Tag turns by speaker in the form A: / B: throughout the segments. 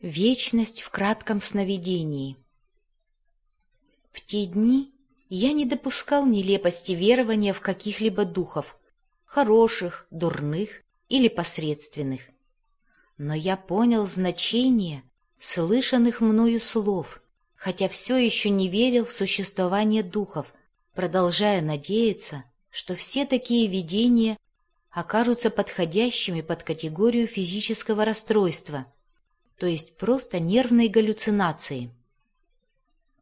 A: Вечность в кратком сновидении. В те дни я не допускал нелепости верования в каких-либо духов, хороших, дурных или посредственных. Но я понял значение слышанных мною слов, хотя все еще не верил в существование духов, продолжая надеяться, что все такие видения окажутся подходящими под категорию физического расстройства — то есть просто нервной галлюцинации.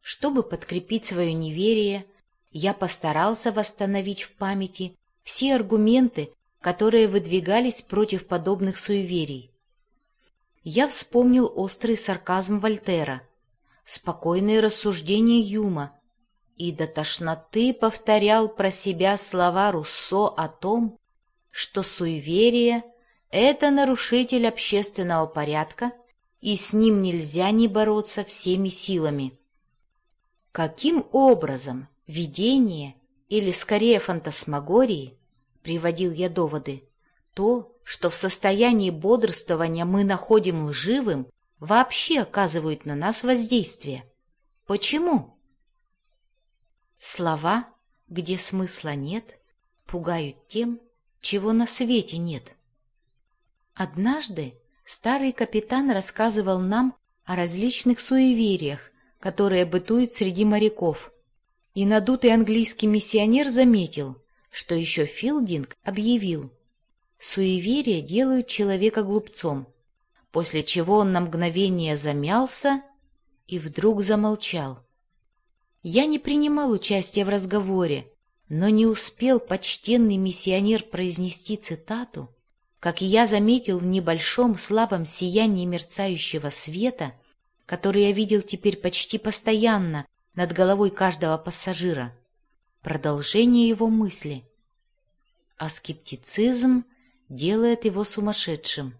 A: Чтобы подкрепить свое неверие, я постарался восстановить в памяти все аргументы, которые выдвигались против подобных суеверий. Я вспомнил острый сарказм Вольтера, спокойные рассуждения Юма и до тошноты повторял про себя слова Руссо о том, что суеверие — это нарушитель общественного порядка и с ним нельзя не бороться всеми силами. Каким образом видение, или скорее фантасмагории, приводил я доводы, то, что в состоянии бодрствования мы находим лживым, вообще оказывают на нас воздействие. Почему? Слова, где смысла нет, пугают тем, чего на свете нет. Однажды Старый капитан рассказывал нам о различных суевериях, которые бытуют среди моряков. И надутый английский миссионер заметил, что еще Филдинг объявил, суеверия делают человека глупцом, после чего он на мгновение замялся и вдруг замолчал. Я не принимал участия в разговоре, но не успел почтенный миссионер произнести цитату, как я заметил в небольшом слабом сиянии мерцающего света, который я видел теперь почти постоянно над головой каждого пассажира, продолжение его мысли. А скептицизм делает его сумасшедшим.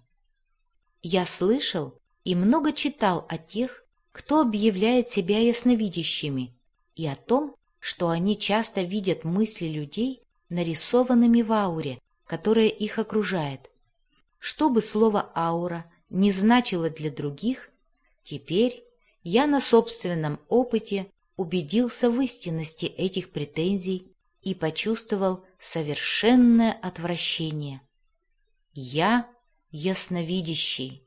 A: Я слышал и много читал о тех, кто объявляет себя ясновидящими, и о том, что они часто видят мысли людей, нарисованными в ауре, которое их окружает. Что бы слово «аура» не значило для других, теперь я на собственном опыте убедился в истинности этих претензий и почувствовал совершенное отвращение. Я ясновидящий.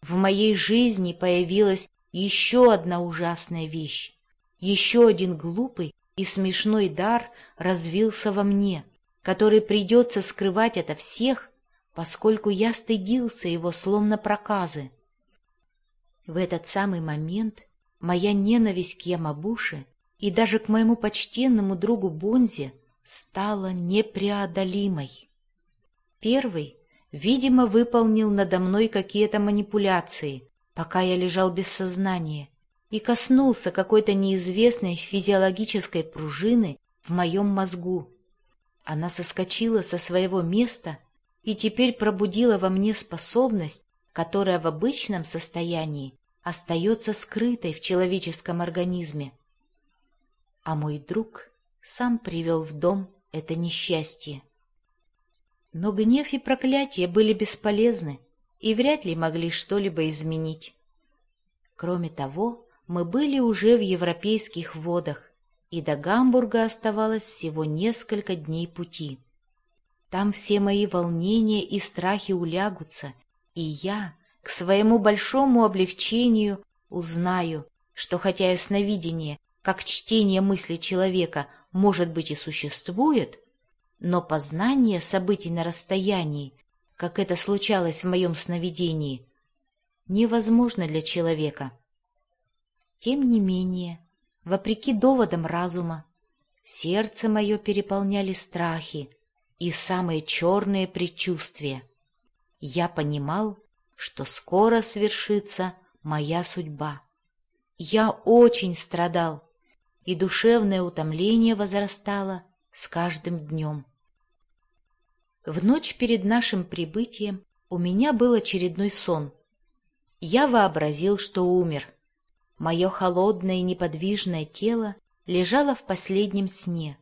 A: В моей жизни появилась еще одна ужасная вещь. Еще один глупый и смешной дар развился во мне — который придется скрывать ото всех, поскольку я стыдился его словно проказы. В этот самый момент моя ненависть к Ямабуше и даже к моему почтенному другу Бонзе стала непреодолимой. Первый, видимо, выполнил надо мной какие-то манипуляции, пока я лежал без сознания, и коснулся какой-то неизвестной физиологической пружины в моем мозгу. Она соскочила со своего места и теперь пробудила во мне способность, которая в обычном состоянии остается скрытой в человеческом организме. А мой друг сам привел в дом это несчастье. Но гнев и проклятие были бесполезны и вряд ли могли что-либо изменить. Кроме того, мы были уже в европейских водах, и до Гамбурга оставалось всего несколько дней пути. Там все мои волнения и страхи улягутся, и я, к своему большому облегчению, узнаю, что хотя ясновидение, как чтение мысли человека, может быть и существует, но познание событий на расстоянии, как это случалось в моем сновидении, невозможно для человека. Тем не менее, вопреки доводам разума. Сердце мое переполняли страхи и самые черные предчувствия. Я понимал, что скоро свершится моя судьба. Я очень страдал, и душевное утомление возрастало с каждым днем. В ночь перед нашим прибытием у меня был очередной сон. Я вообразил, что умер — Мое холодное неподвижное тело лежало в последнем сне.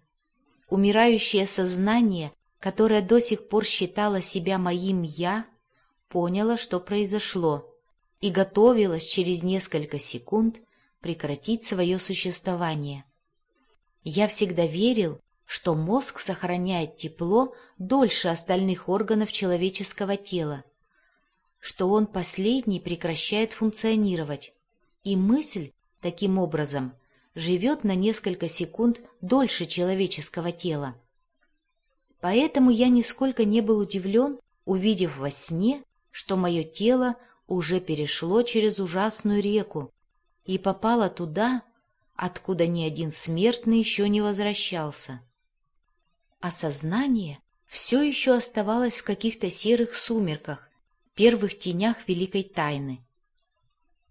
A: Умирающее сознание, которое до сих пор считало себя моим «я», поняло, что произошло, и готовилась через несколько секунд прекратить свое существование. Я всегда верил, что мозг сохраняет тепло дольше остальных органов человеческого тела, что он последний прекращает функционировать, и мысль, таким образом, живет на несколько секунд дольше человеческого тела. Поэтому я нисколько не был удивлен, увидев во сне, что мое тело уже перешло через ужасную реку и попало туда, откуда ни один смертный еще не возвращался. А сознание все еще оставалось в каких-то серых сумерках, первых тенях великой тайны.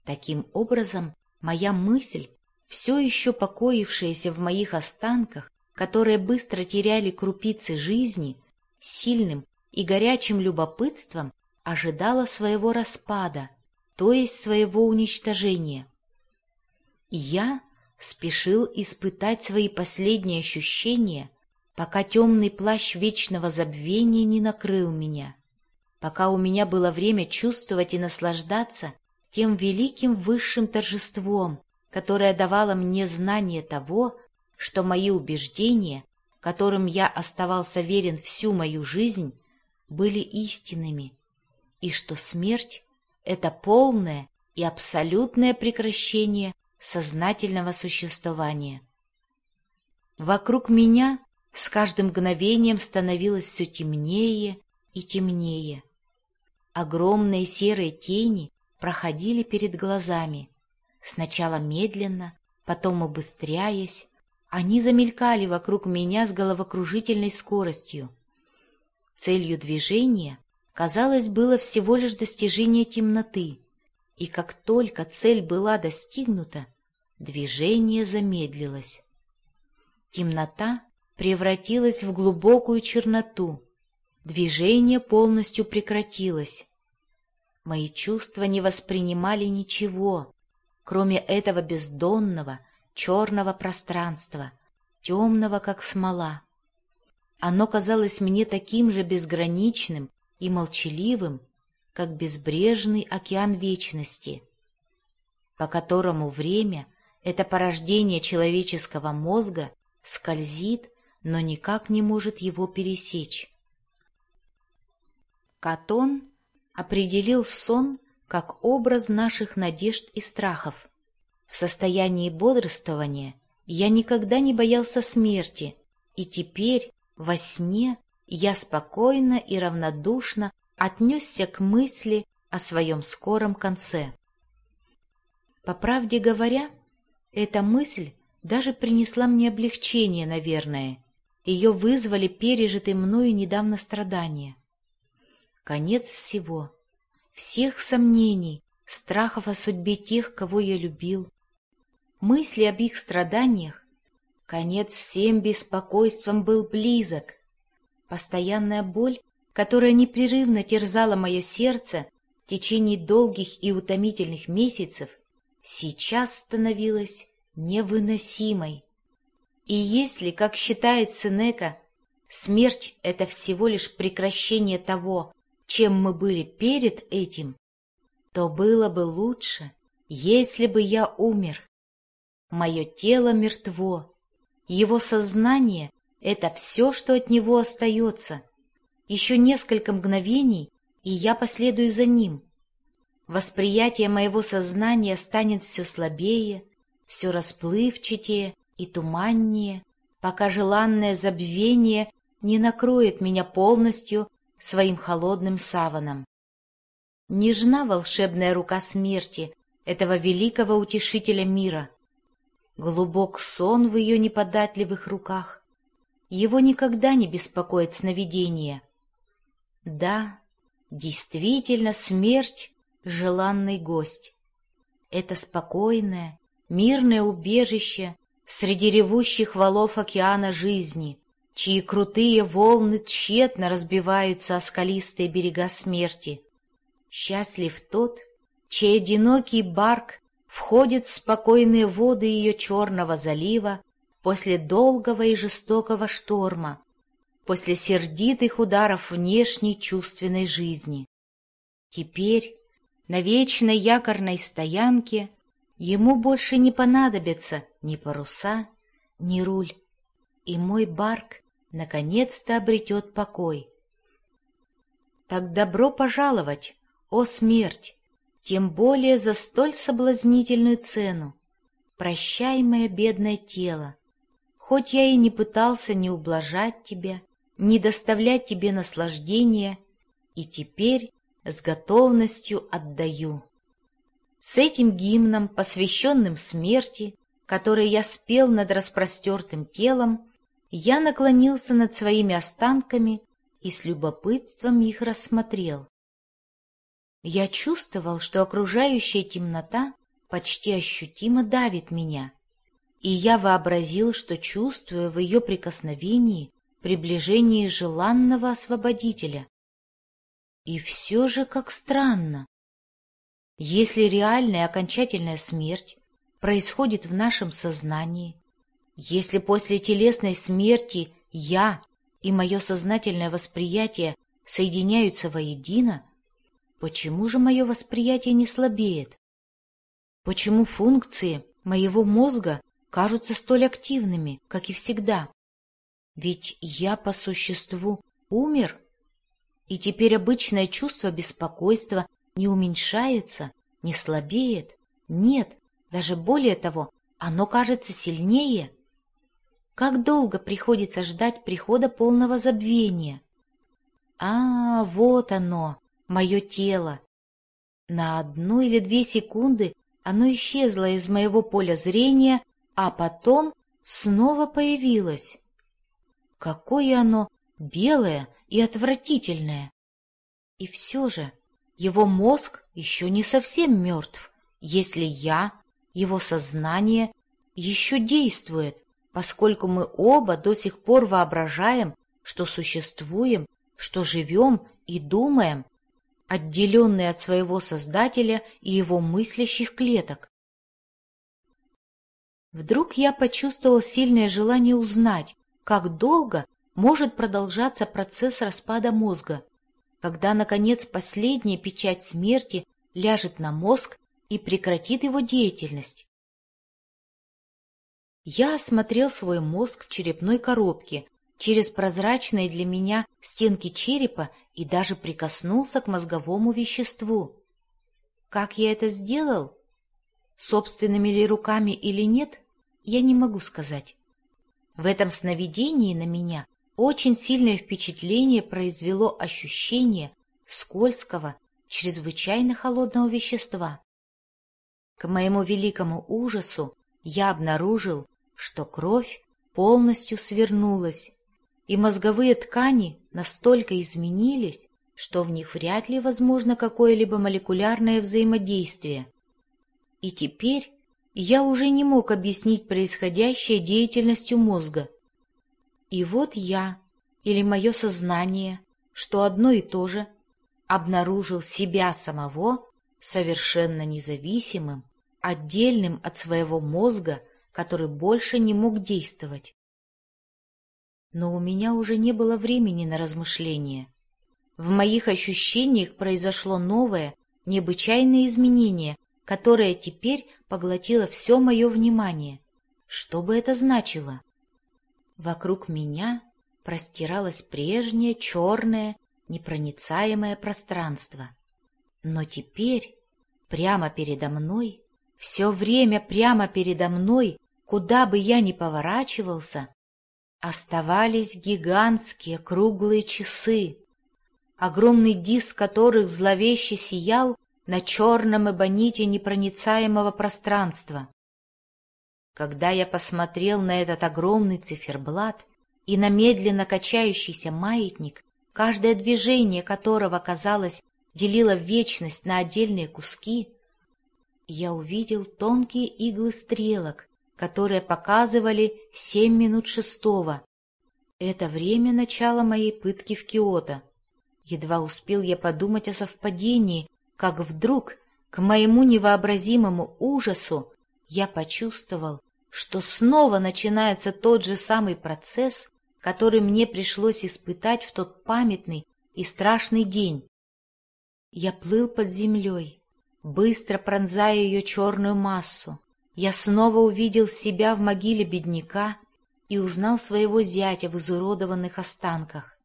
A: Таким образом, моя мысль, все еще покоившаяся в моих останках, которые быстро теряли крупицы жизни, сильным и горячим любопытством ожидала своего распада, то есть своего уничтожения. я спешил испытать свои последние ощущения, пока темный плащ вечного забвения не накрыл меня, пока у меня было время чувствовать и наслаждаться тем великим высшим торжеством, которое давало мне знание того, что мои убеждения, которым я оставался верен всю мою жизнь, были истинными, и что смерть — это полное и абсолютное прекращение сознательного существования. Вокруг меня с каждым мгновением становилось все темнее и темнее. Огромные серые тени проходили перед глазами, сначала медленно, потом убыстряясь, они замелькали вокруг меня с головокружительной скоростью. Целью движения, казалось, было всего лишь достижение темноты, и как только цель была достигнута, движение замедлилось. Темнота превратилась в глубокую черноту, движение полностью прекратилось. Мои чувства не воспринимали ничего, кроме этого бездонного, черного пространства, темного, как смола. Оно казалось мне таким же безграничным и молчаливым, как безбрежный океан вечности, по которому время, это порождение человеческого мозга, скользит, но никак не может его пересечь. Катон определил сон как образ наших надежд и страхов. В состоянии бодрствования я никогда не боялся смерти, и теперь, во сне, я спокойно и равнодушно отнесся к мысли о своем скором конце. По правде говоря, эта мысль даже принесла мне облегчение, наверное. Ее вызвали пережитые мною недавно страдания. Конец всего, всех сомнений, страхов о судьбе тех, кого я любил, мысли об их страданиях, конец всем беспокойствам был близок. Постоянная боль, которая непрерывно терзала мое сердце в течение долгих и утомительных месяцев, сейчас становилась невыносимой. И если, как считает Сенека, смерть — это всего лишь прекращение того, чем мы были перед этим, то было бы лучше, если бы я умер. Мое тело мертво, его сознание — это все, что от него остается. Еще несколько мгновений, и я последую за ним. Восприятие моего сознания станет все слабее, все расплывчатее и туманнее, пока желанное забвение не накроет меня полностью своим холодным саваном. Нежна волшебная рука смерти, этого великого утешителя мира. Глубок сон в ее неподатливых руках. Его никогда не беспокоит сновидение. Да, действительно, смерть — желанный гость. Это спокойное, мирное убежище среди ревущих валов океана жизни — чьи крутые волны тщетно разбиваются о скалистые берега смерти. Счастлив тот, чей одинокий барк входит в спокойные воды ее черного залива после долгого и жестокого шторма, после сердитых ударов внешней чувственной жизни. Теперь, на вечной якорной стоянке ему больше не понадобятся ни паруса, ни руль, и мой барк наконец-то обретет покой. Так добро пожаловать, о смерть, тем более за столь соблазнительную цену. Прощай, мое бедное тело, хоть я и не пытался не ублажать тебя, не доставлять тебе наслаждения, и теперь с готовностью отдаю. С этим гимном, посвященным смерти, который я спел над распростертым телом, я наклонился над своими останками и с любопытством их рассмотрел. Я чувствовал, что окружающая темнота почти ощутимо давит меня, и я вообразил, что чувствую в ее прикосновении приближение желанного освободителя. И все же как странно. Если реальная окончательная смерть происходит в нашем сознании, если после телесной смерти я и мое сознательное восприятие соединяются воедино, почему же мое восприятие не слабеет? Почему функции моего мозга кажутся столь активными, как и всегда? Ведь я по существу умер, и теперь обычное чувство беспокойства не уменьшается, не слабеет. Нет, даже более того, оно кажется сильнее. Как долго приходится ждать прихода полного забвения? А, вот оно, мое тело. На одну или две секунды оно исчезло из моего поля зрения, а потом снова появилось. Какое оно белое и отвратительное! И все же его мозг еще не совсем мертв, если я, его сознание, еще действует, поскольку мы оба до сих пор воображаем, что существуем, что живем и думаем, отделенные от своего Создателя и его мыслящих клеток. Вдруг я почувствовал сильное желание узнать, как долго может продолжаться процесс распада мозга, когда, наконец, последняя печать смерти ляжет на мозг и прекратит его деятельность. Я осмотрел свой мозг в черепной коробке через прозрачные для меня стенки черепа и даже прикоснулся к мозговому веществу. Как я это сделал? Собственными ли руками или нет, я не могу сказать. В этом сновидении на меня очень сильное впечатление произвело ощущение скользкого, чрезвычайно холодного вещества. К моему великому ужасу я обнаружил, что кровь полностью свернулась, и мозговые ткани настолько изменились, что в них вряд ли возможно какое-либо молекулярное взаимодействие. И теперь я уже не мог объяснить происходящее деятельностью мозга. И вот я, или мое сознание, что одно и то же, обнаружил себя самого совершенно независимым, отдельным от своего мозга, который больше не мог действовать. Но у меня уже не было времени на размышления. В моих ощущениях произошло новое, необычайное изменение, которое теперь поглотило все мое внимание. Что бы это значило? Вокруг меня простиралось прежнее черное, непроницаемое пространство. Но теперь, прямо передо мной, все время прямо передо мной, куда бы я ни поворачивался, оставались гигантские круглые часы, огромный диск которых зловеще сиял на черном эбоните непроницаемого пространства. Когда я посмотрел на этот огромный циферблат и на медленно качающийся маятник, каждое движение которого, казалось, делило вечность на отдельные куски, я увидел тонкие иглы стрелок, которые показывали семь минут шестого. Это время начала моей пытки в Киото. Едва успел я подумать о совпадении, как вдруг, к моему невообразимому ужасу, я почувствовал, что снова начинается тот же самый процесс, который мне пришлось испытать в тот памятный и страшный день. Я плыл под землей, быстро пронзая ее черную массу. Я снова увидел себя в могиле бедняка и узнал своего зятя в изуродованных останках.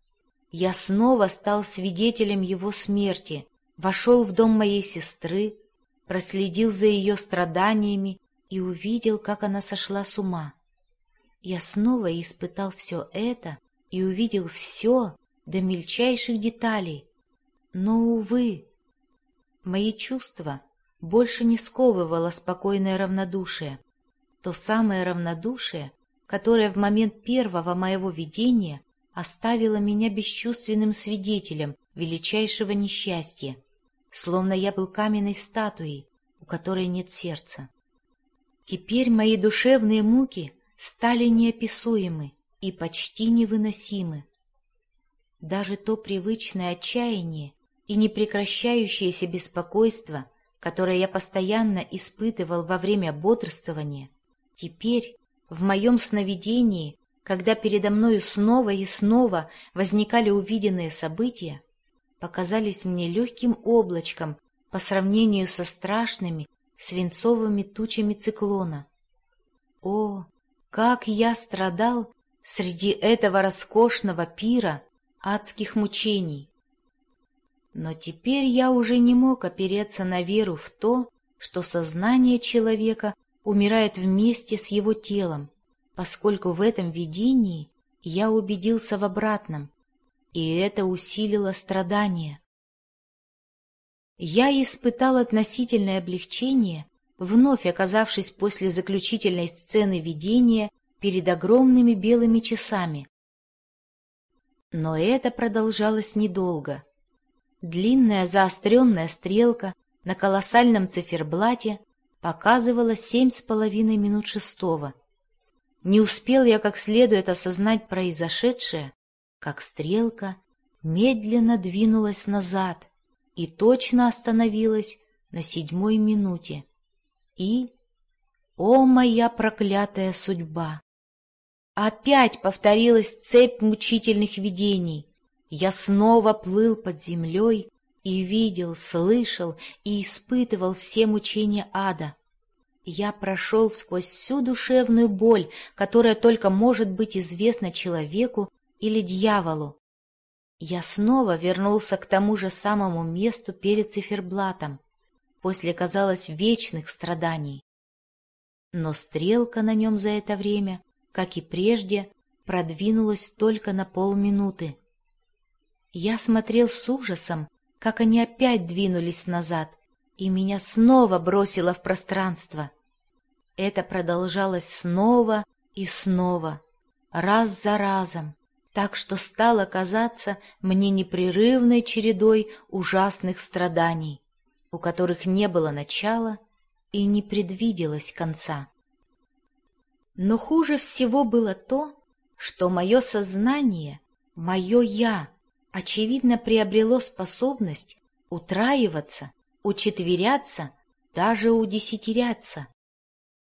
A: Я снова стал свидетелем его смерти, вошел в дом моей сестры, проследил за ее страданиями и увидел, как она сошла с ума. Я снова испытал все это и увидел все до мельчайших деталей. Но, увы, мои чувства больше не сковывало спокойное равнодушие. То самое равнодушие, которое в момент первого моего видения оставило меня бесчувственным свидетелем величайшего несчастья, словно я был каменной статуей, у которой нет сердца. Теперь мои душевные муки стали неописуемы и почти невыносимы. Даже то привычное отчаяние и непрекращающееся беспокойство, которое я постоянно испытывал во время бодрствования, теперь, в моем сновидении, когда передо мною снова и снова возникали увиденные события, показались мне легким облачком по сравнению со страшными свинцовыми тучами циклона. О, как я страдал среди этого роскошного пира адских мучений! Но теперь я уже не мог опереться на веру в то, что сознание человека умирает вместе с его телом, поскольку в этом видении я убедился в обратном, и это усилило страдания. Я испытал относительное облегчение, вновь оказавшись после заключительной сцены видения перед огромными белыми часами. Но это продолжалось недолго. Длинная заостренная стрелка на колоссальном циферблате показывала семь с половиной минут шестого. Не успел я как следует осознать произошедшее, как стрелка медленно двинулась назад и точно остановилась на седьмой минуте. И, о моя проклятая судьба! Опять повторилась цепь мучительных видений. Я снова плыл под землей и видел, слышал и испытывал все мучения ада. Я прошел сквозь всю душевную боль, которая только может быть известна человеку или дьяволу. Я снова вернулся к тому же самому месту перед циферблатом, после, казалось, вечных страданий. Но стрелка на нем за это время, как и прежде, продвинулась только на полминуты. Я смотрел с ужасом, как они опять двинулись назад, и меня снова бросило в пространство. Это продолжалось снова и снова, раз за разом, так что стало казаться мне непрерывной чередой ужасных страданий, у которых не было начала и не предвиделось конца. Но хуже всего было то, что мое сознание, мое «я», очевидно приобрело способность утраиваться, учетверяться, даже удесятеряться.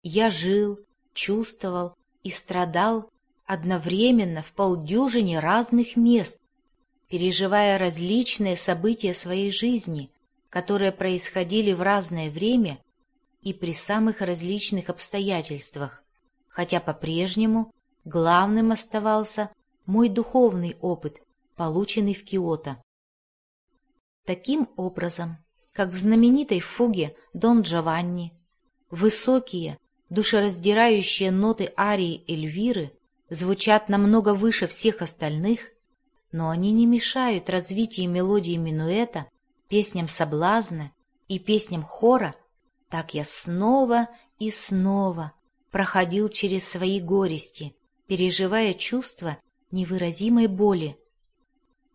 A: Я жил, чувствовал и страдал одновременно в полдюжине разных мест, переживая различные события своей жизни, которые происходили в разное время и при самых различных обстоятельствах, хотя по-прежнему главным оставался мой духовный опыт, полученный в Киото. Таким образом, как в знаменитой фуге «Дон Джованни», высокие, душераздирающие ноты арии Эльвиры звучат намного выше всех остальных, но они не мешают развитию мелодии минуэта, песням соблазна и песням хора, так я снова и снова проходил через свои горести, переживая чувство невыразимой боли.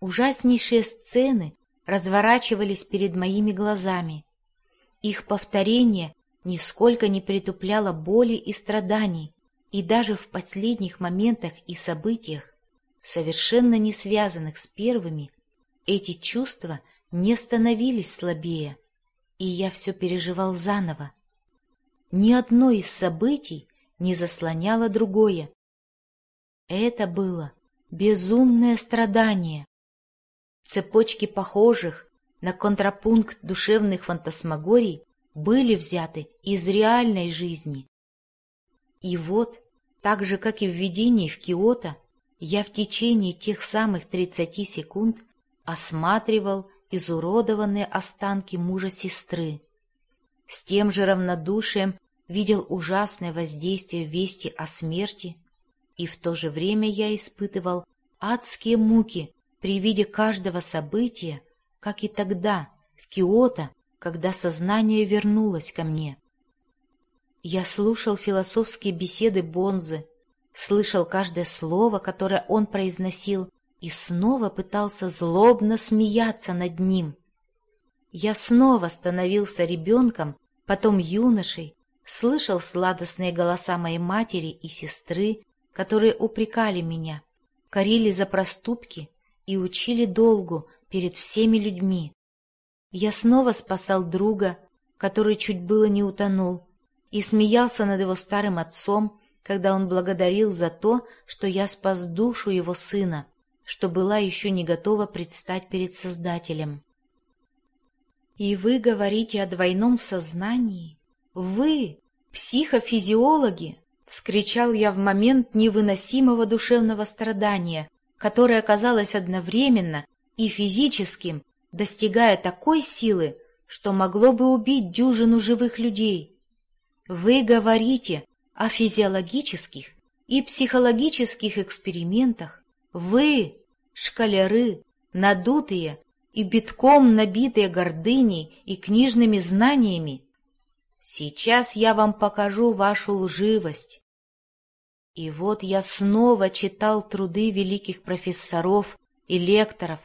A: Ужаснейшие сцены разворачивались перед моими глазами. Их повторение нисколько не притупляло боли и страданий, и даже в последних моментах и событиях, совершенно не связанных с первыми, эти чувства не становились слабее, и я все переживал заново. Ни одно из событий не заслоняло другое. Это было безумное страдание. Цепочки похожих, на контрапункт душевных фантасмагорий были взяты из реальной жизни. И вот, так же, как и в видении в Киото, я в течение тех самых 30 секунд осматривал изуродованные останки мужа-сестры. С тем же равнодушием видел ужасное воздействие вести о смерти, и в то же время я испытывал адские муки при виде каждого события, как и тогда, в Киото, когда сознание вернулось ко мне. Я слушал философские беседы Бонзы, слышал каждое слово, которое он произносил, и снова пытался злобно смеяться над ним. Я снова становился ребенком, потом юношей, слышал сладостные голоса моей матери и сестры, которые упрекали меня, корили за проступки и учили долгу перед всеми людьми. Я снова спасал друга, который чуть было не утонул, и смеялся над его старым отцом, когда он благодарил за то, что я спас душу его сына, что была еще не готова предстать перед Создателем. И вы говорите о двойном сознании? Вы, психофизиологи, вскричал я в момент невыносимого душевного страдания, которое оказалось одновременно и физическим, достигая такой силы, что могло бы убить дюжину живых людей. Вы говорите о физиологических и психологических экспериментах, вы, шкалеры, надутые и битком набитые гордыней и книжными знаниями, сейчас я вам покажу вашу лживость. И вот я снова читал труды великих профессоров и лекторов,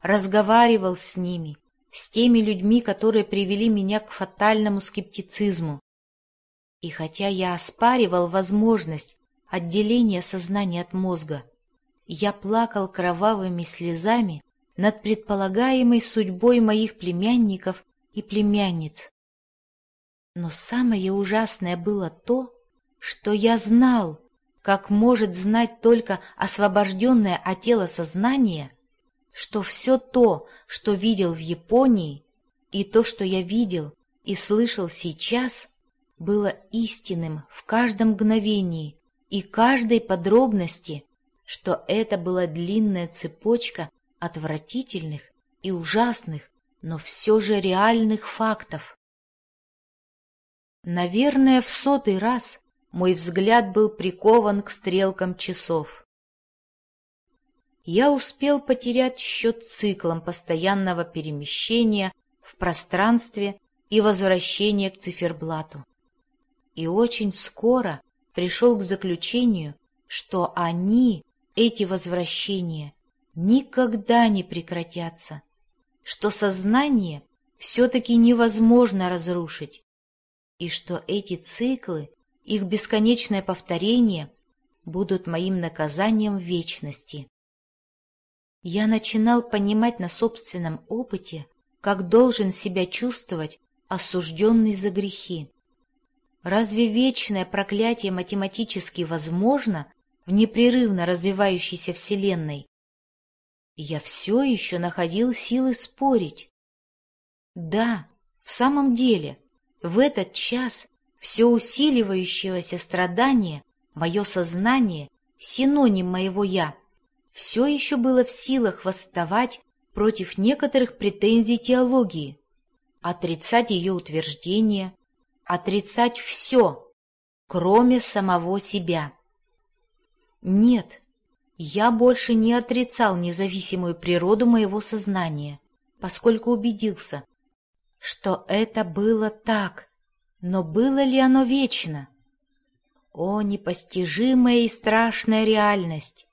A: разговаривал с ними, с теми людьми, которые привели меня к фатальному скептицизму. И хотя я оспаривал возможность отделения сознания от мозга, я плакал кровавыми слезами над предполагаемой судьбой моих племянников и племянниц. Но самое ужасное было то, что я знал, как может знать только освобожденное от тела сознание, что все то, что видел в Японии, и то, что я видел и слышал сейчас, было истинным в каждом мгновении и каждой подробности что это была длинная цепочка отвратительных и ужасных, но все же реальных фактов. Наверное, в сотый раз мой взгляд был прикован к стрелкам часов. Я успел потерять счет циклам постоянного перемещения в пространстве и возвращения к циферблату. И очень скоро пришел к заключению, что они эти возвращения никогда не прекратятся, что сознание все-таки невозможно разрушить, и что эти циклы, их бесконечное повторение, будут моим наказанием вечности. Я начинал понимать на собственном опыте, как должен себя чувствовать осужденный за грехи. Разве вечное проклятие математически возможно в непрерывно развивающейся Вселенной. я все еще находил силы спорить. Да, в самом деле, в этот час все усиливающегося страдания, мое сознание, синоним моего «я», все еще было в силах восставать против некоторых претензий теологии, отрицать ее утверждения, отрицать все, кроме самого себя. Нет, я больше не отрицал независимую природу моего сознания, поскольку убедился, что это было так, но было ли оно вечно? О, непостижимая и страшная реальность!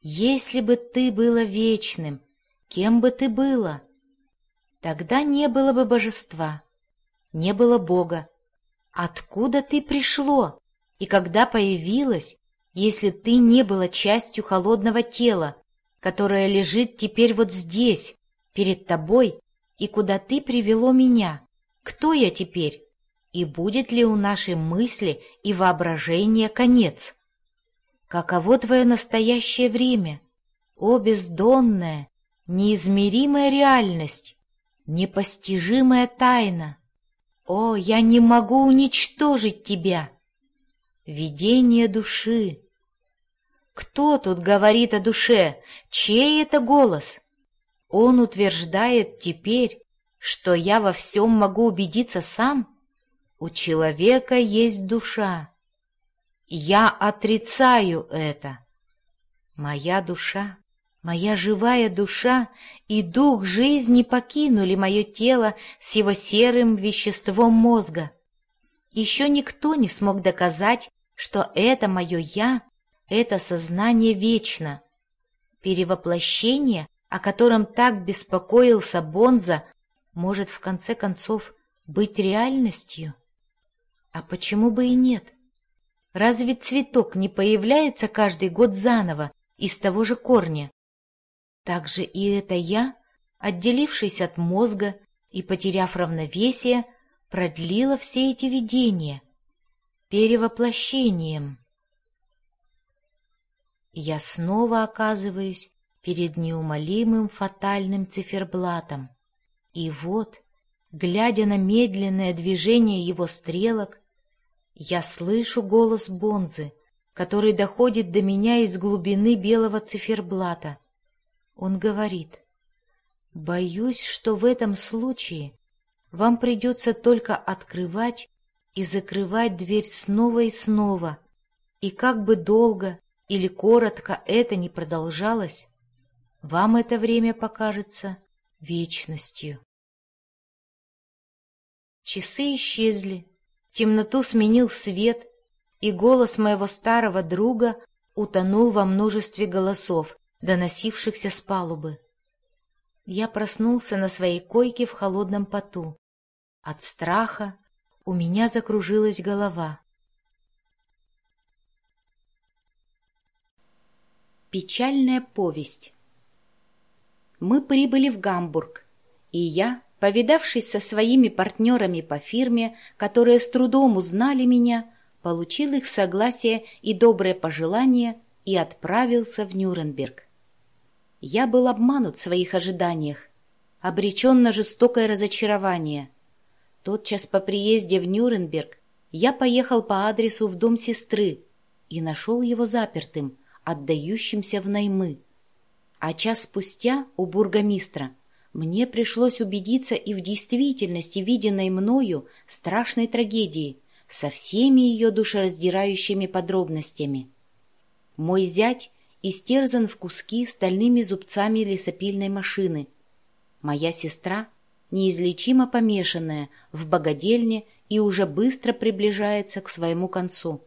A: Если бы ты было вечным, кем бы ты было? Тогда не было бы божества, не было Бога. Откуда ты пришло и когда появилось, если ты не была частью холодного тела, которое лежит теперь вот здесь, перед тобой, и куда ты привело меня? Кто я теперь? И будет ли у нашей мысли и воображения конец? Каково твое настоящее время? О, бездонная, неизмеримая реальность! непостижимая тайна. О, я не могу уничтожить тебя! Видение души. Кто тут говорит о душе? Чей это голос? Он утверждает теперь, что я во всем могу убедиться сам? У человека есть душа. Я отрицаю это. Моя душа, моя живая душа и дух жизни покинули мое тело с его серым веществом мозга. Еще никто не смог доказать, что это мое «я», это сознание вечно. Перевоплощение, о котором так беспокоился Бонза, может в конце концов быть реальностью? А почему бы и нет? Разве цветок не появляется каждый год заново из того же корня? Так же и это я, отделившись от мозга и потеряв равновесие, продлила все эти видения перевоплощением. Я снова оказываюсь перед неумолимым фатальным циферблатом. И вот, глядя на медленное движение его стрелок, я слышу голос Бонзы, который доходит до меня из глубины белого циферблата. Он говорит, «Боюсь, что в этом случае вам придется только открывать и закрывать дверь снова и снова, и как бы долго или коротко это ни продолжалось, вам это время покажется вечностью». Часы исчезли, Темноту сменил свет, и голос моего старого друга утонул во множестве голосов, доносившихся с палубы. Я проснулся на своей койке в холодном поту. От страха у меня закружилась голова. Печальная повесть Мы прибыли в Гамбург, и я Повидавшись со своими партнерами по фирме, которые с трудом узнали меня, получил их согласие и доброе пожелание и отправился в Нюрнберг. Я был обманут в своих ожиданиях, обречен на жестокое разочарование. Тотчас по приезде в Нюрнберг я поехал по адресу в дом сестры и нашел его запертым, отдающимся в наймы. А час спустя у бургомистра – мне пришлось убедиться и в действительности виденной мною страшной трагедии со всеми ее душераздирающими подробностями. Мой зять истерзан в куски стальными зубцами лесопильной машины. Моя сестра, неизлечимо помешанная, в богадельне и уже быстро приближается к своему концу.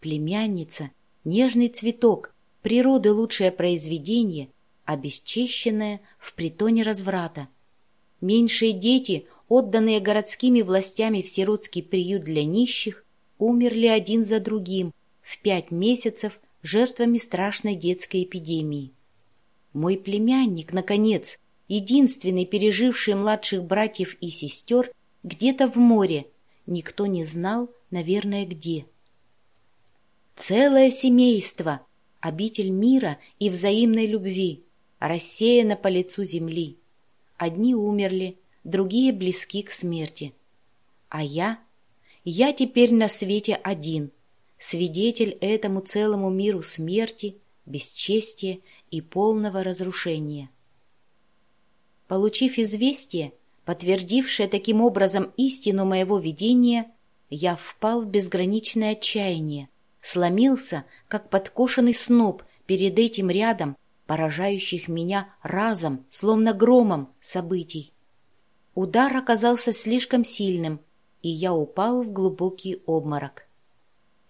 A: Племянница, нежный цветок, природы лучшее произведение, обесчещенная в притоне разврата. Меньшие дети, отданные городскими властями в сиротский приют для нищих, умерли один за другим в пять месяцев жертвами страшной детской эпидемии. Мой племянник, наконец, единственный переживший младших братьев и сестер, где-то в море, никто не знал, наверное, где. Целое семейство, обитель мира и взаимной любви, рассеяно по лицу земли. Одни умерли, другие близки к смерти. А я? Я теперь на свете один, свидетель этому целому миру смерти, бесчестия и полного разрушения. Получив известие, подтвердившее таким образом истину моего видения, я впал в безграничное отчаяние, сломился, как подкошенный сноп перед этим рядом поражающих меня разом, словно громом, событий. Удар оказался слишком сильным, и я упал в глубокий обморок.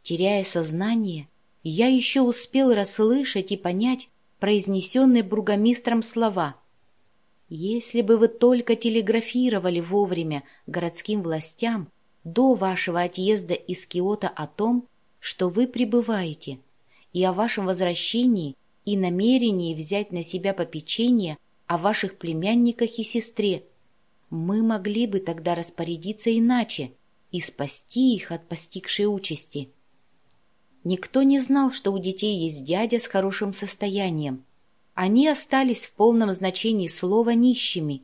A: Теряя сознание, я еще успел расслышать и понять произнесенные бургомистром слова. «Если бы вы только телеграфировали вовремя городским властям до вашего отъезда из Киота о том, что вы прибываете, и о вашем возвращении и намерении взять на себя попечение о ваших племянниках и сестре. Мы могли бы тогда распорядиться иначе и спасти их от постигшей участи. Никто не знал, что у детей есть дядя с хорошим состоянием. Они остались в полном значении слова нищими.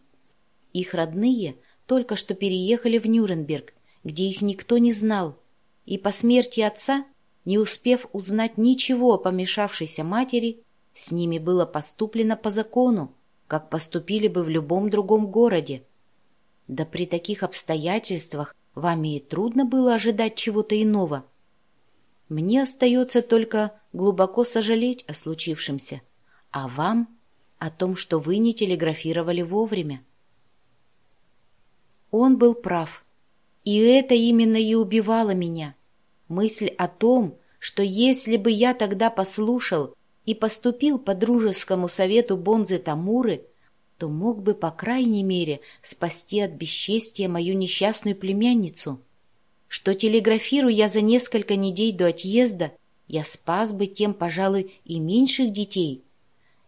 A: Их родные только что переехали в Нюрнберг, где их никто не знал, и по смерти отца, не успев узнать ничего о помешавшейся матери, с ними было поступлено по закону, как поступили бы в любом другом городе. Да при таких обстоятельствах вами и трудно было ожидать чего-то иного. Мне остается только глубоко сожалеть о случившемся, а вам — о том, что вы не телеграфировали вовремя. Он был прав, и это именно и убивало меня. Мысль о том, что если бы я тогда послушал и поступил по дружескому совету Бонзы Тамуры, то мог бы, по крайней мере, спасти от бесчестия мою несчастную племянницу. Что телеграфирую я за несколько недель до отъезда, я спас бы тем, пожалуй, и меньших детей.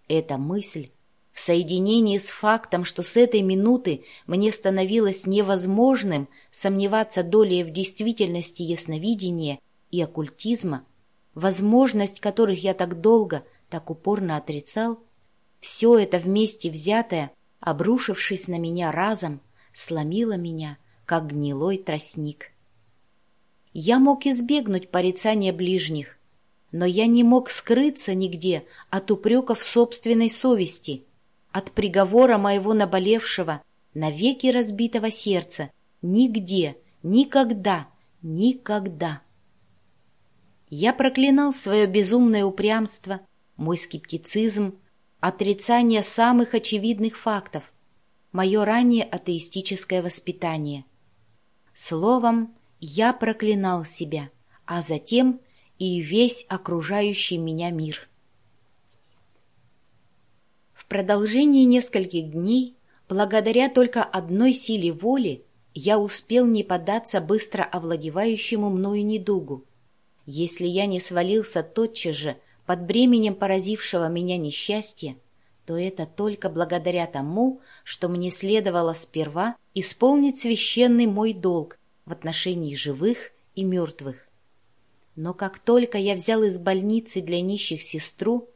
A: Эта мысль в соединении с фактом, что с этой минуты мне становилось невозможным сомневаться долей в действительности ясновидения и оккультизма, возможность которых я так долго, так упорно отрицал, все это вместе взятое, обрушившись на меня разом, сломило меня, как гнилой тростник. Я мог избегнуть порицания ближних, но я не мог скрыться нигде от упреков собственной совести, от приговора моего наболевшего, навеки разбитого сердца, нигде, никогда, никогда. Я проклинал свое безумное упрямство, мой скептицизм, отрицание самых очевидных фактов, мое ранее атеистическое воспитание. Словом, я проклинал себя, а затем и весь окружающий меня мир. В продолжении нескольких дней, благодаря только одной силе воли, я успел не поддаться быстро овладевающему мною недугу, если я не свалился тотчас же под бременем поразившего меня несчастья, то это только благодаря тому, что мне следовало сперва исполнить священный мой долг в отношении живых и мертвых. Но как только я взял из больницы для нищих сестру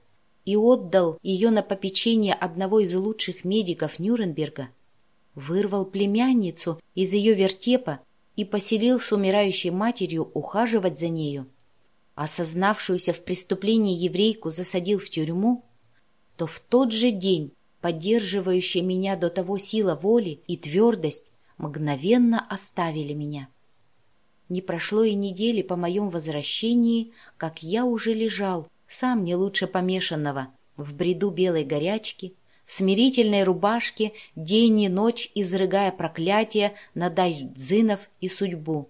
A: и отдал ее на попечение одного из лучших медиков Нюрнберга, вырвал племянницу из ее вертепа и поселил с умирающей матерью ухаживать за нею, осознавшуюся в преступлении еврейку засадил в тюрьму, то в тот же день поддерживающая меня до того сила воли и твердость мгновенно оставили меня. Не прошло и недели по моем возвращении, как я уже лежал, сам не лучше помешанного, в бреду белой горячки, в смирительной рубашке, день и ночь изрыгая проклятия на дайдзинов и судьбу.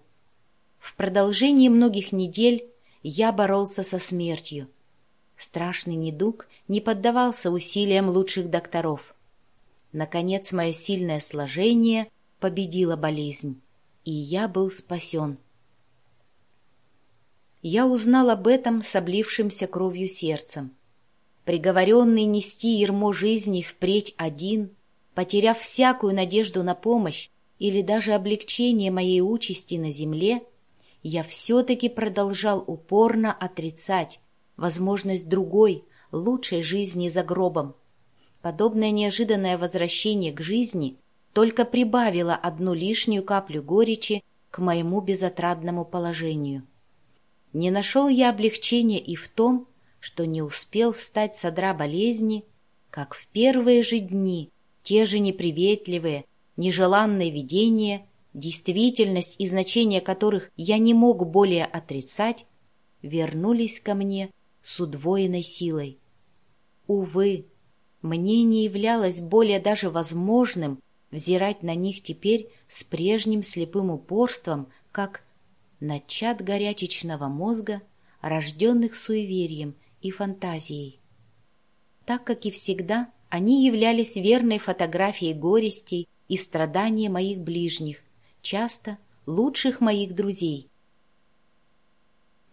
A: В продолжении многих недель я боролся со смертью. Страшный недуг не поддавался усилиям лучших докторов. Наконец, мое сильное сложение победило болезнь, и я был спасен. Я узнал об этом с облившимся кровью сердцем. Приговоренный нести ермо жизни впредь один, потеряв всякую надежду на помощь или даже облегчение моей участи на земле — я все-таки продолжал упорно отрицать возможность другой, лучшей жизни за гробом. Подобное неожиданное возвращение к жизни только прибавило одну лишнюю каплю горечи к моему безотрадному положению. Не нашел я облегчения и в том, что не успел встать с одра болезни, как в первые же дни те же неприветливые, нежеланные видения действительность и значение которых я не мог более отрицать, вернулись ко мне с удвоенной силой. Увы, мне не являлось более даже возможным взирать на них теперь с прежним слепым упорством, как на чад горячечного мозга, рожденных суеверием и фантазией. Так как и всегда, они являлись верной фотографией горестей и страданий моих ближних, часто лучших моих друзей.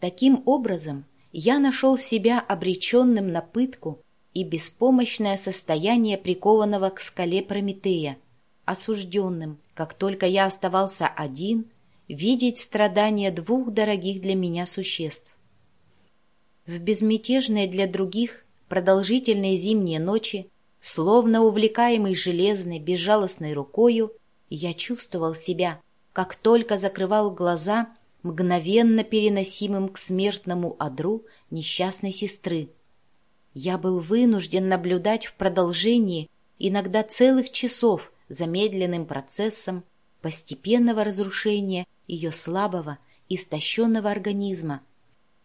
A: Таким образом, я нашел себя обреченным на пытку и беспомощное состояние прикованного к скале Прометея, осужденным, как только я оставался один, видеть страдания двух дорогих для меня существ. В безмятежные для других продолжительные зимние ночи Словно увлекаемый железной, безжалостной рукою, я чувствовал себя, как только закрывал глаза, мгновенно переносимым к смертному одру несчастной сестры. Я был вынужден наблюдать в продолжении иногда целых часов замедленным процессом постепенного разрушения ее слабого, истощенного организма,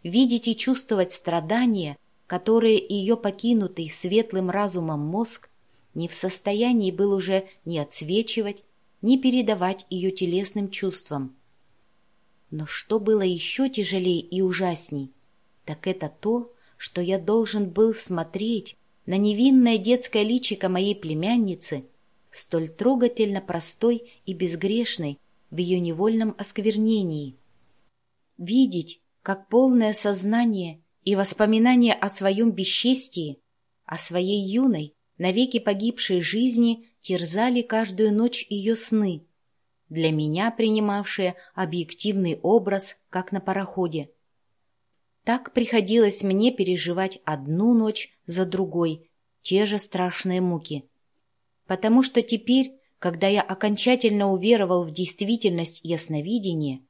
A: видеть и чувствовать страдания — которые ее покинутый светлым разумом мозг не в состоянии был уже ни отсвечивать, ни передавать ее телесным чувствам. Но что было еще тяжелее и ужасней, так это то, что я должен был смотреть на невинное детское личико моей племянницы, столь трогательно простой и безгрешной в ее невольном осквернении. Видеть, как полное сознание и воспоминания о своем бесчестии, о своей юной, навеки погибшей жизни терзали каждую ночь ее сны, для меня принимавшие объективный образ, как на пароходе. Так приходилось мне переживать одну ночь за другой те же страшные муки. Потому что теперь, когда я окончательно уверовал в действительность ясновидения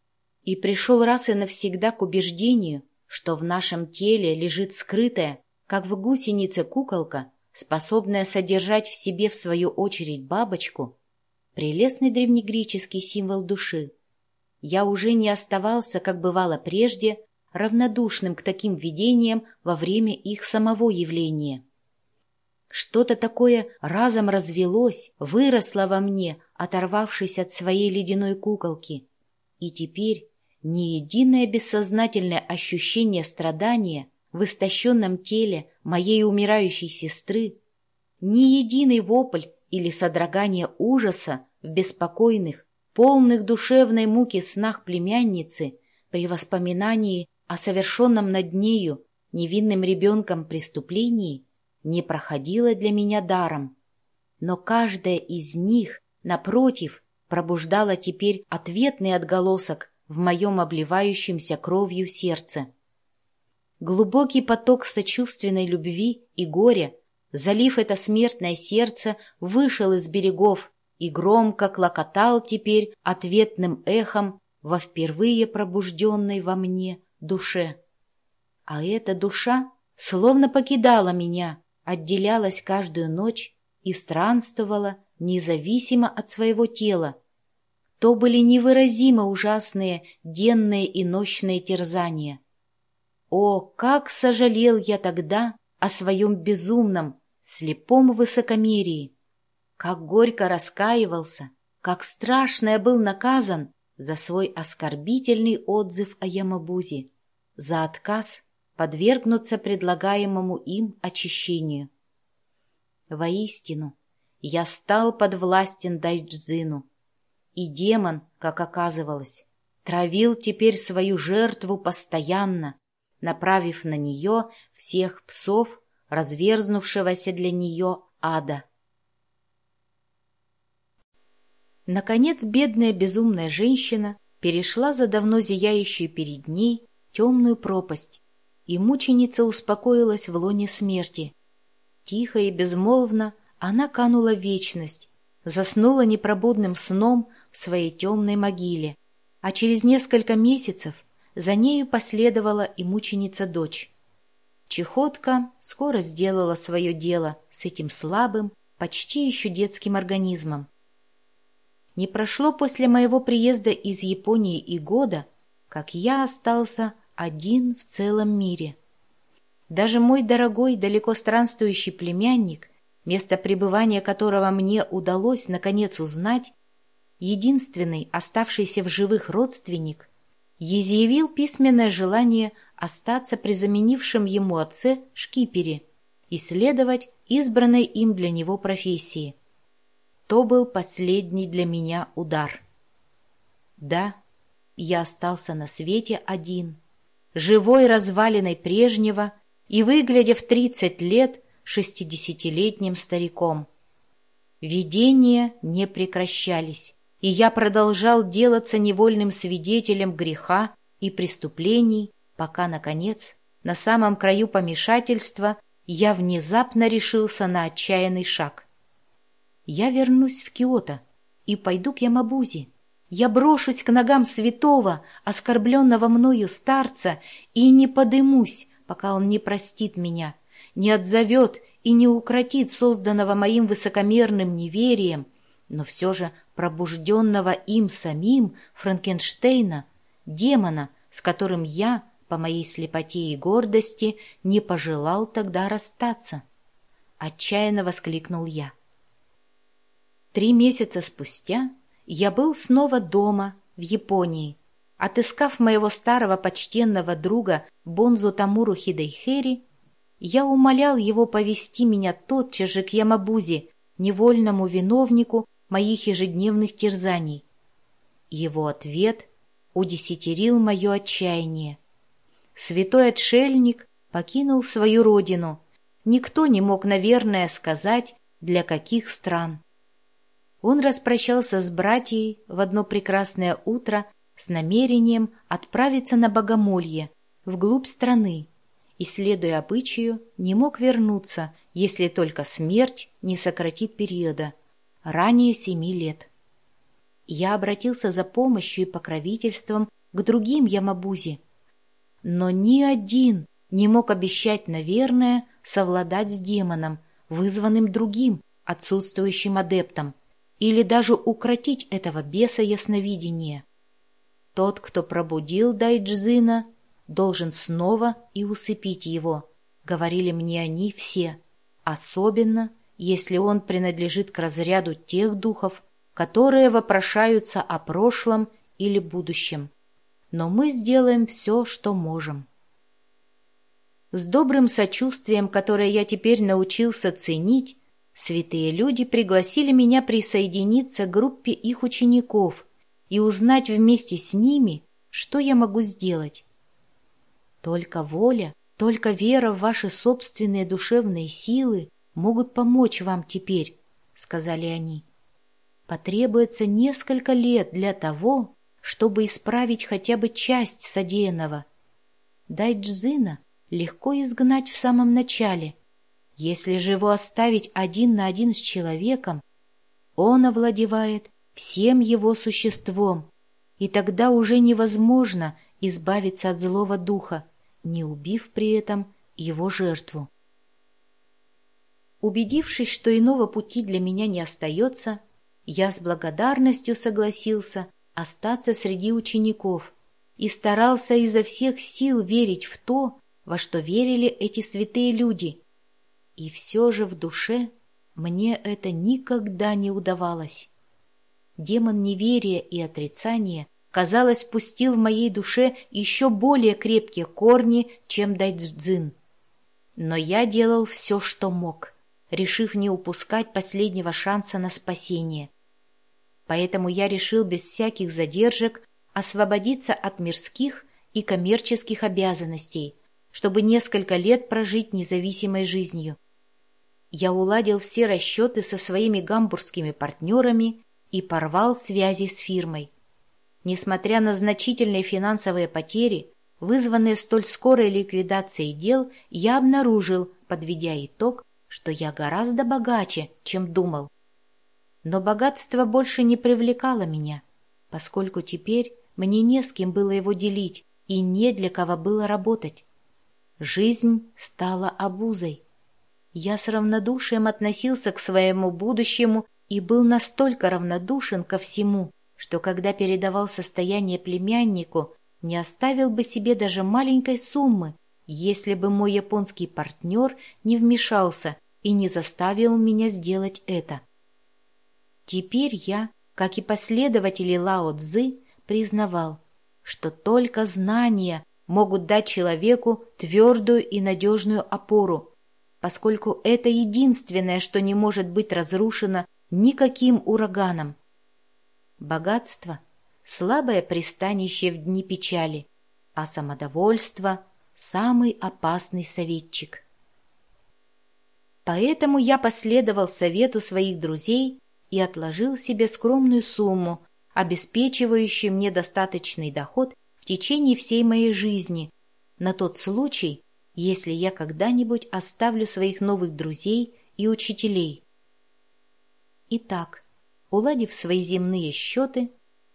A: и пришел раз и навсегда к убеждению, что в нашем теле лежит скрытая, как в гусенице куколка, способная содержать в себе в свою очередь бабочку, прелестный древнегреческий символ души. Я уже не оставался, как бывало прежде, равнодушным к таким видениям во время их самого явления. Что-то такое разом развелось, выросло во мне, оторвавшись от своей ледяной куколки. И теперь ни единое бессознательное ощущение страдания в истощенном теле моей умирающей сестры, ни единый вопль или содрогание ужаса в беспокойных, полных душевной муки снах племянницы при воспоминании о совершенном над нею невинным ребенком преступлении не проходило для меня даром. Но каждая из них, напротив, пробуждала теперь ответный отголосок в моем обливающемся кровью сердце. Глубокий поток сочувственной любви и горя, залив это смертное сердце, вышел из берегов и громко клокотал теперь ответным эхом во впервые пробужденной во мне душе. А эта душа словно покидала меня, отделялась каждую ночь и странствовала независимо от своего тела, то были невыразимо ужасные денные и ночные терзания. О, как сожалел я тогда о своем безумном, слепом высокомерии! Как горько раскаивался, как страшно я был наказан за свой оскорбительный отзыв о Ямабузе, за отказ подвергнуться предлагаемому им очищению. Воистину, я стал подвластен Дайджзину, и демон, как оказывалось, травил теперь свою жертву постоянно, направив на нее всех псов, разверзнувшегося для нее ада. Наконец бедная безумная женщина перешла за давно зияющую перед ней темную пропасть, и мученица успокоилась в лоне смерти. Тихо и безмолвно она канула в вечность, заснула непробудным сном в своей темной могиле, а через несколько месяцев за нею последовала и мученица-дочь. Чехотка скоро сделала свое дело с этим слабым, почти еще детским организмом. Не прошло после моего приезда из Японии и года, как я остался один в целом мире. Даже мой дорогой, далеко странствующий племянник, место пребывания которого мне удалось наконец узнать, единственный оставшийся в живых родственник, изъявил письменное желание остаться при заменившем ему отце шкипере и следовать избранной им для него профессии. То был последний для меня удар. Да, я остался на свете один, живой развалиной прежнего и выглядя в тридцать лет шестидесятилетним стариком. Видения не прекращались, и я продолжал делаться невольным свидетелем греха и преступлений, пока, наконец, на самом краю помешательства я внезапно решился на отчаянный шаг. Я вернусь в Киото и пойду к Ямабузе. Я брошусь к ногам святого, оскорбленного мною старца, и не подымусь, пока он не простит меня, не отзовет и не укротит созданного моим высокомерным неверием, но все же пробужденного им самим Франкенштейна, демона, с которым я, по моей слепоте и гордости, не пожелал тогда расстаться. Отчаянно воскликнул я. Три месяца спустя я был снова дома, в Японии. Отыскав моего старого почтенного друга Бонзу Тамуру Хидайхери, я умолял его повести меня тотчас же к Ямабузе, невольному виновнику моих ежедневных терзаний. Его ответ удесятерил мое отчаяние. Святой отшельник покинул свою родину. Никто не мог, наверное, сказать, для каких стран. Он распрощался с братьей в одно прекрасное утро с намерением отправиться на богомолье, вглубь страны, и, следуя обычаю, не мог вернуться, если только смерть не сократит периода, ранее семи лет. Я обратился за помощью и покровительством к другим Ямабузе, но ни один не мог обещать, наверное, совладать с демоном, вызванным другим, отсутствующим адептом, или даже укротить этого беса ясновидения. Тот, кто пробудил Дайджзина, должен снова и усыпить его, говорили мне они все, особенно если он принадлежит к разряду тех духов, которые вопрошаются о прошлом или будущем. Но мы сделаем все, что можем. С добрым сочувствием, которое я теперь научился ценить, святые люди пригласили меня присоединиться к группе их учеников и узнать вместе с ними, что я могу сделать. Только воля, только вера в ваши собственные душевные силы могут помочь вам теперь, — сказали они. Потребуется несколько лет для того, чтобы исправить хотя бы часть содеянного. Дайджзына легко изгнать в самом начале. Если же его оставить один на один с человеком, он овладевает всем его существом, и тогда уже невозможно избавиться от злого духа, не убив при этом его жертву. Убедившись, что иного пути для меня не остается, я с благодарностью согласился остаться среди учеников и старался изо всех сил верить в то, во что верили эти святые люди. И все же в душе мне это никогда не удавалось. Демон неверия и отрицания, казалось, пустил в моей душе еще более крепкие корни, чем дайцзин. Но я делал все, что мог — решив не упускать последнего шанса на спасение. Поэтому я решил без всяких задержек освободиться от мирских и коммерческих обязанностей, чтобы несколько лет прожить независимой жизнью. Я уладил все расчеты со своими гамбургскими партнерами и порвал связи с фирмой. Несмотря на значительные финансовые потери, вызванные столь скорой ликвидацией дел, я обнаружил, подведя итог, что я гораздо богаче, чем думал. Но богатство больше не привлекало меня, поскольку теперь мне не с кем было его делить и не для кого было работать. Жизнь стала обузой. Я с равнодушием относился к своему будущему и был настолько равнодушен ко всему, что когда передавал состояние племяннику, не оставил бы себе даже маленькой суммы, если бы мой японский партнер не вмешался и не заставил меня сделать это. Теперь я, как и последователи Лао Цзы, признавал, что только знания могут дать человеку твердую и надежную опору, поскольку это единственное, что не может быть разрушено никаким ураганом. Богатство — слабое пристанище в дни печали, а самодовольство самый опасный советчик. Поэтому я последовал совету своих друзей и отложил себе скромную сумму, обеспечивающую мне достаточный доход в течение всей моей жизни, на тот случай, если я когда-нибудь оставлю своих новых друзей и учителей. Итак, уладив свои земные счеты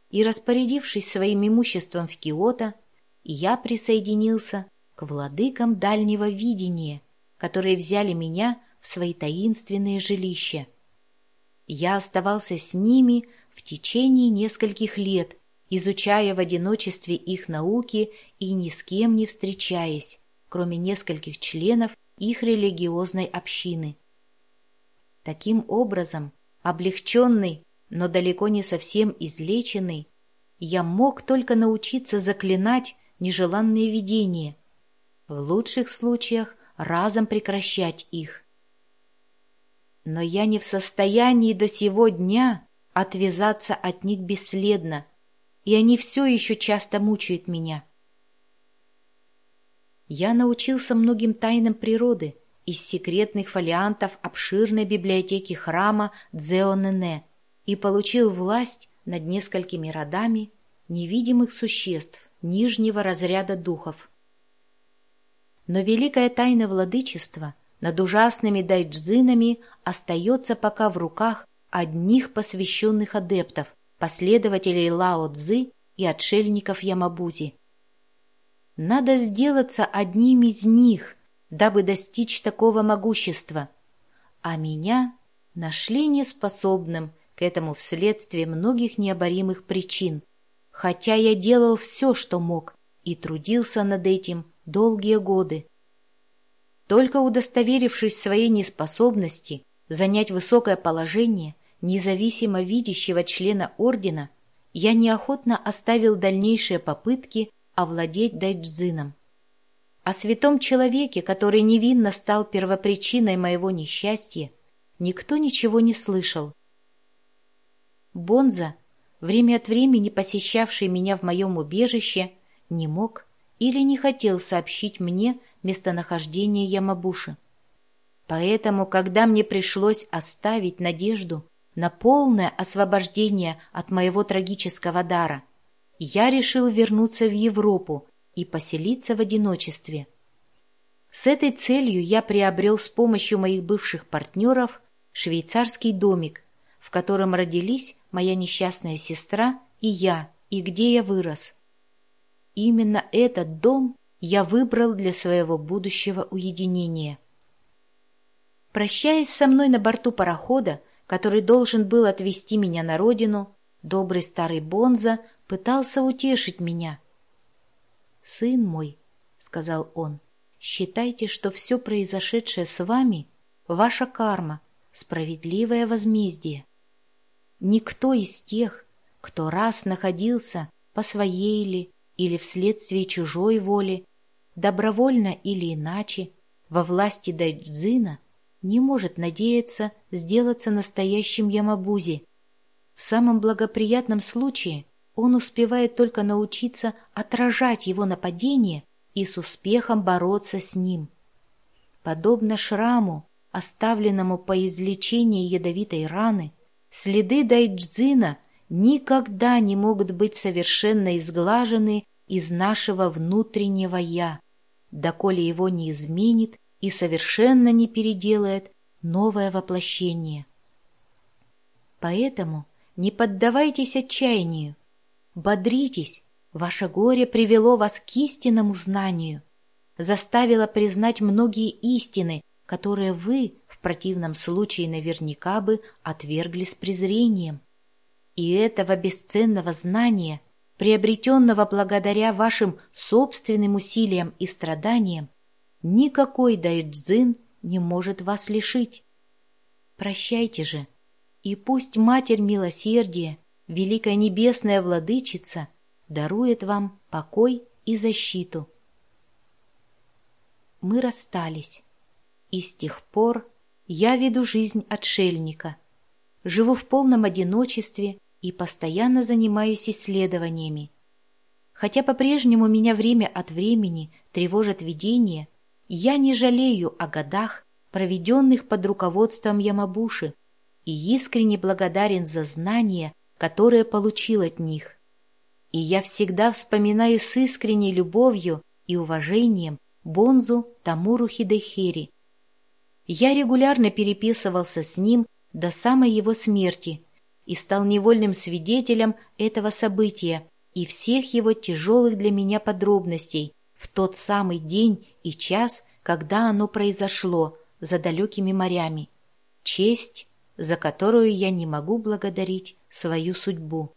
A: и распорядившись своим имуществом в Киото, я присоединился к владыкам дальнего видения, которые взяли меня в свои таинственные жилища. Я оставался с ними в течение нескольких лет, изучая в одиночестве их науки и ни с кем не встречаясь, кроме нескольких членов их религиозной общины. Таким образом, облегченный, но далеко не совсем излеченный, я мог только научиться заклинать нежеланные видения, в лучших случаях разом прекращать их. Но я не в состоянии до сего дня отвязаться от них бесследно, и они все еще часто мучают меня. Я научился многим тайнам природы из секретных фолиантов обширной библиотеки храма Дзеонене и получил власть над несколькими родами невидимых существ нижнего разряда духов. Но великая тайна владычества над ужасными дайджзинами остается пока в руках одних посвященных адептов, последователей Лао Цзы и отшельников Ямабузи. Надо сделаться одним из них, дабы достичь такого могущества, а меня нашли неспособным к этому вследствие многих необоримых причин, хотя я делал все, что мог, и трудился над этим долгие годы. Только удостоверившись в своей неспособности занять высокое положение независимо видящего члена ордена, я неохотно оставил дальнейшие попытки овладеть дайджзином. О святом человеке, который невинно стал первопричиной моего несчастья, никто ничего не слышал. Бонза, время от времени посещавший меня в моем убежище, не мог или не хотел сообщить мне местонахождение Ямабуши. Поэтому, когда мне пришлось оставить надежду на полное освобождение от моего трагического дара, я решил вернуться в Европу и поселиться в одиночестве. С этой целью я приобрел с помощью моих бывших партнеров швейцарский домик, в котором родились моя несчастная сестра и я, и где я вырос. Именно этот дом я выбрал для своего будущего уединения. Прощаясь со мной на борту парохода, который должен был отвезти меня на родину, добрый старый Бонза пытался утешить меня. «Сын мой», — сказал он, — «считайте, что все произошедшее с вами — ваша карма, справедливое возмездие. Никто из тех, кто раз находился по своей ли или вследствие чужой воли, добровольно или иначе, во власти Дайдзина, не может надеяться сделаться настоящим Ямабузи. В самом благоприятном случае он успевает только научиться отражать его нападение и с успехом бороться с ним. Подобно шраму, оставленному по излечении ядовитой раны, следы дайджзина никогда не могут быть совершенно изглажены из нашего внутреннего «я», доколе его не изменит и совершенно не переделает новое воплощение. Поэтому не поддавайтесь отчаянию, бодритесь, ваше горе привело вас к истинному знанию, заставило признать многие истины, которые вы в противном случае наверняка бы отвергли с презрением. И этого бесценного знания, приобретенного благодаря вашим собственным усилиям и страданиям, никакой дайджзин не может вас лишить. Прощайте же, и пусть Матерь Милосердия, Великая Небесная Владычица, дарует вам покой и защиту. Мы расстались, и с тех пор я веду жизнь отшельника, живу в полном одиночестве и постоянно занимаюсь исследованиями. Хотя по-прежнему меня время от времени тревожат видения, я не жалею о годах, проведенных под руководством Ямабуши, и искренне благодарен за знания, которые получил от них. И я всегда вспоминаю с искренней любовью и уважением Бонзу Тамуру Хидехери. Я регулярно переписывался с ним до самой его смерти и стал невольным свидетелем этого события и всех его тяжелых для меня подробностей в тот самый день и час, когда оно произошло за далекими морями. Честь, за которую я не могу благодарить свою судьбу.